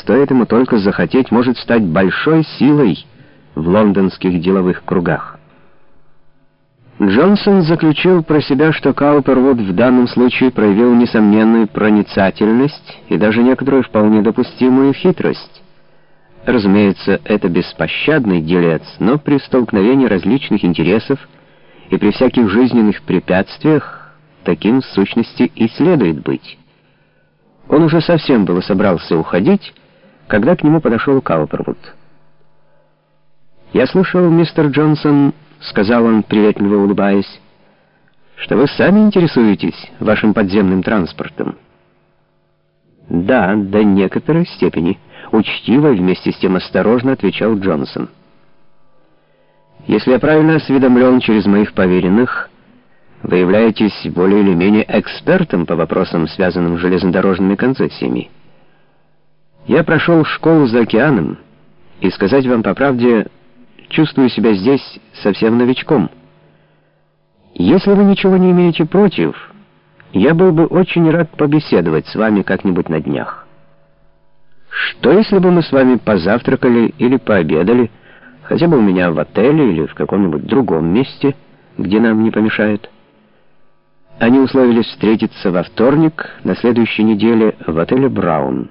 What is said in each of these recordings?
стоит ему только захотеть, может стать большой силой в лондонских деловых кругах. Джонсон заключил про себя, что Каупервуд в данном случае проявил несомненную проницательность и даже некоторую вполне допустимую хитрость. Разумеется, это беспощадный делец, но при столкновении различных интересов и при всяких жизненных препятствиях таким в сущности и следует быть. Он уже совсем было собрался уходить, когда к нему подошел Каупервуд. «Я слышал, мистер Джонсон», — сказал он, приветливо улыбаясь, «что вы сами интересуетесь вашим подземным транспортом». «Да, до некоторой степени», — учтиво и вместе с тем осторожно отвечал Джонсон. «Если я правильно осведомлен через моих поверенных, вы являетесь более или менее экспертом по вопросам, связанным с железнодорожными концессиями. Я прошел школу за океаном, и, сказать вам по правде, чувствую себя здесь совсем новичком. Если вы ничего не имеете против, я был бы очень рад побеседовать с вами как-нибудь на днях. Что, если бы мы с вами позавтракали или пообедали, хотя бы у меня в отеле или в каком-нибудь другом месте, где нам не помешает? Они условились встретиться во вторник на следующей неделе в отеле «Браун».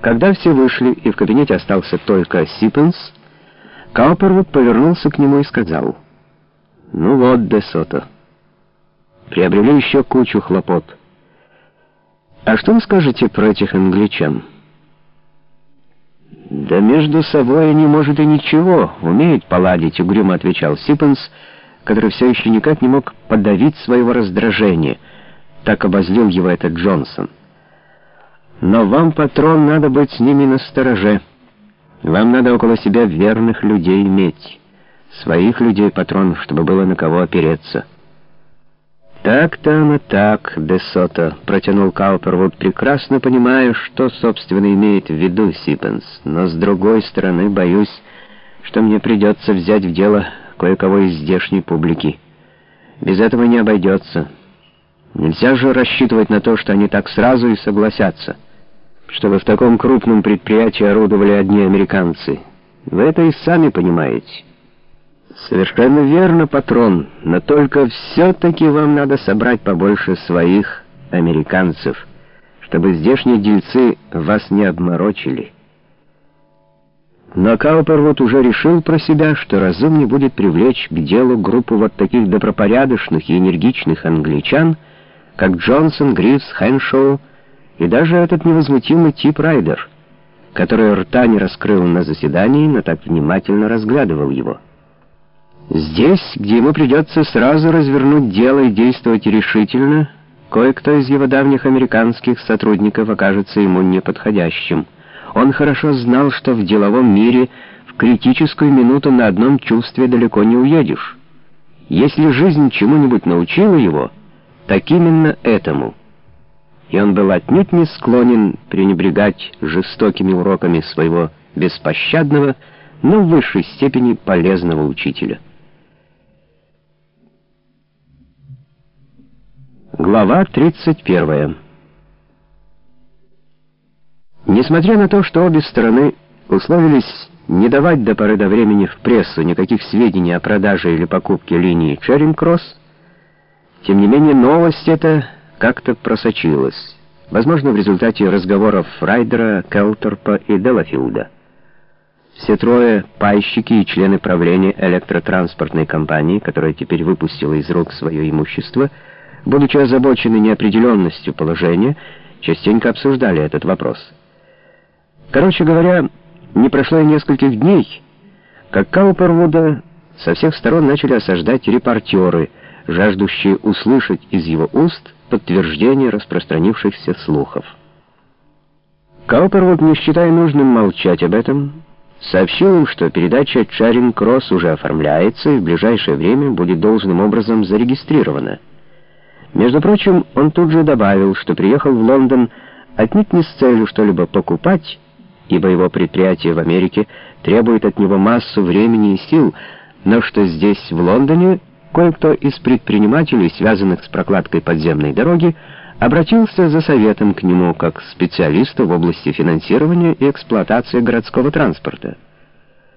Когда все вышли и в кабинете остался только Сиппенс, Каупервуд повернулся к нему и сказал, «Ну вот, Де Сото, приобрели еще кучу хлопот. А что вы скажете про этих англичан?» «Да между собой они, может, и ничего, умеют поладить», — угрюмо отвечал Сиппенс, — который все еще никак не мог подавить своего раздражения. Так обозлил его этот Джонсон. Но вам, патрон, надо быть с ними настороже. Вам надо около себя верных людей иметь. Своих людей, патрон, чтобы было на кого опереться. «Так-то оно так, Десота», — протянул Каупервуд, прекрасно понимая, что, собственно, имеет в виду Сиппенс. «Но, с другой стороны, боюсь, что мне придется взять в дело кое-кого из здешней публики. Без этого не обойдется. Нельзя же рассчитывать на то, что они так сразу и согласятся, чтобы в таком крупном предприятии орудовали одни американцы. Вы это и сами понимаете. Совершенно верно, патрон, но только все-таки вам надо собрать побольше своих американцев, чтобы здешние дельцы вас не обморочили. Но Каупервуд уже решил про себя, что разумнее будет привлечь к делу группу вот таких добропорядочных и энергичных англичан, как Джонсон, Грифс, Хэншоу и даже этот невозмутимый Тип Райдер, который рта не раскрыл на заседании, но так внимательно разглядывал его. Здесь, где ему придется сразу развернуть дело и действовать решительно, кое-кто из его давних американских сотрудников окажется ему неподходящим. Он хорошо знал, что в деловом мире в критическую минуту на одном чувстве далеко не уедешь. Если жизнь чему-нибудь научила его, так именно этому. И он был отнюдь не склонен пренебрегать жестокими уроками своего беспощадного, но в высшей степени полезного учителя. Глава 31 Несмотря на то, что обе стороны условились не давать до поры до времени в прессу никаких сведений о продаже или покупке линии Черинг-Кросс, тем не менее новость эта как-то просочилась, возможно, в результате разговоров Райдера, Келтерпа и Делафилда. Все трое — пайщики и члены правления электротранспортной компании, которая теперь выпустила из рук свое имущество, будучи озабочены неопределенностью положения, частенько обсуждали этот вопрос — Короче говоря, не прошло и нескольких дней, как Каупервуда со всех сторон начали осаждать репортеры, жаждущие услышать из его уст подтверждение распространившихся слухов. Каупервуд, не считая нужным молчать об этом, сообщил им, что передача Чаринг-Кросс уже оформляется и в ближайшее время будет должным образом зарегистрирована. Между прочим, он тут же добавил, что приехал в Лондон отнюдь не с целью что-либо покупать, ибо его предприятие в Америке требует от него массу времени и сил, но что здесь, в Лондоне, кое-кто из предпринимателей, связанных с прокладкой подземной дороги, обратился за советом к нему как специалисту в области финансирования и эксплуатации городского транспорта.